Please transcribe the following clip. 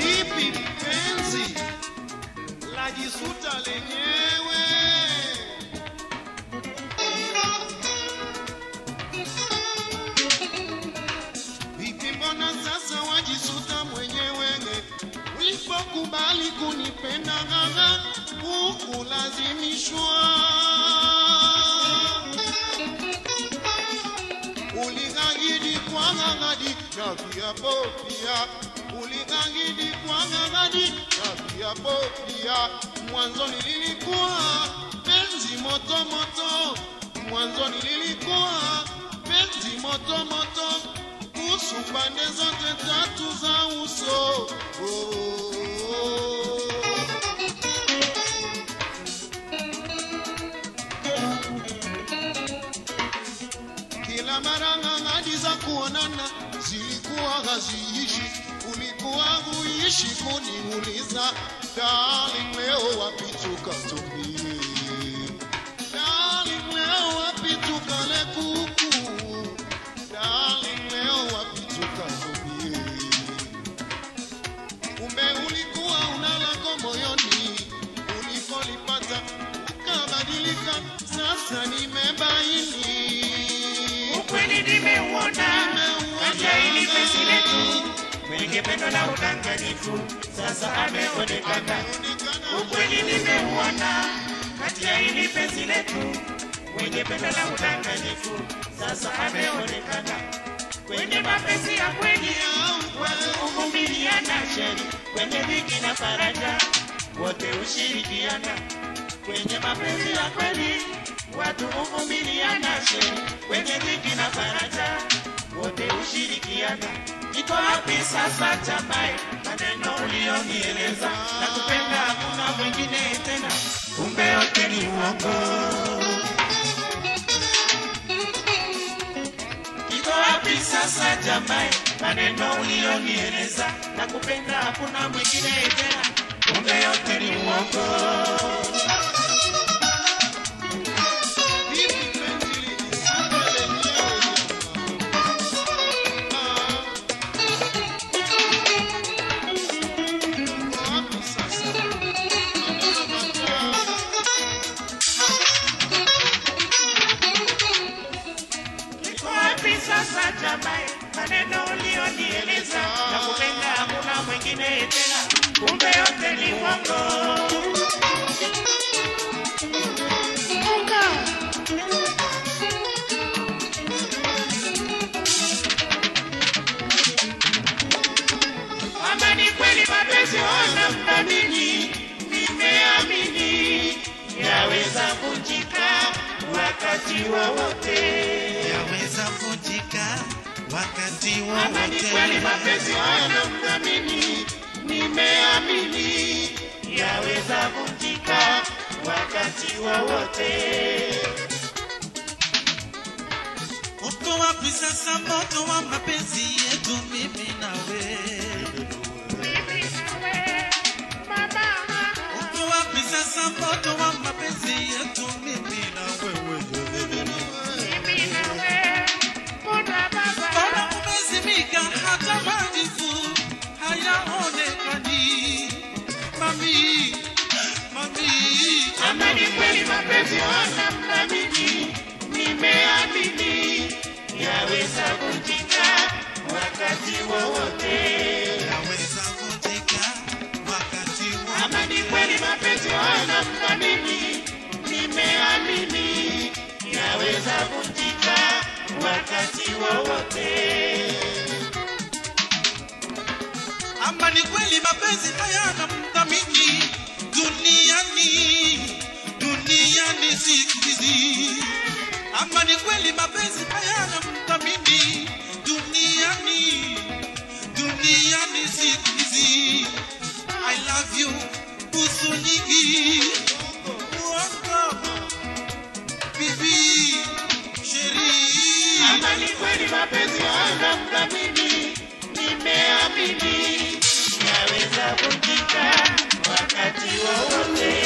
Lipi penzi la jisuta lenye gaga hukulazimishwa. Uligagidi kwa gagadi na viapo pia, uligagidi kwa gagadi na viapo pia. mwanzoni lilikuwa penzi moto moto, mwanzoni lilikuwa penzi moto moto, kuhusu pande zote tatu za uso oh. Mara za kuonana zilikuwa haziishi, ulikuwa huishi kuniuliza darling, leo wapi? Darling, leo wapi tukale ulikuwa unalako moyoni, ulipolipata ukabadilika. Sasa nimebaini pendo na udanganyifu sasa ameonekana. Ukweli nimeuona kati ya hili penzi letu, mwenye pendo na udanganyifu sasa ameonekana. Kwenye mapenzi ya kweli watu huvumiliana sheri, kwenye dhiki na faraja wote hushirikiana. Kwenye mapenzi ya kweli watu huvumiliana sheri, kwenye dhiki na faraja wote hushirikiana. Iko wapi sasa chamae maneno ulionieleza na kupenda hakuna mwingine tena, kumbe yote ni uongo. Iko wapi sasa chamae, maneno ulionieleza na kupenda hakuna mwingine tena, kumbe yote ni uongo. Mwingine tena, kumbe yote ni uongo. Kama ni kweli mapenzi wana mdhamini, nimeamini yaweza kujika wakati wowote. yaweza vunjika wakati Kama kweli mapenzi wana mdhamini, nimeamini yaweza vunjika wakati wowote. Uko wapi sasa moto wa mapenzi yetu mimi nawe? Uko wapi sasa moto wa mapenzi yetu yaweza kutika wakati wowote. Ama ni kweli mapenzi hayana mdhamini duniani, duniani siku. Ama ni kweli mapenzi hayana mdhamini hivyo huzuni bibi sheria ama ni kweli mapenzi anga kuna mimi nimeamini yaweza kujika wakati wowote.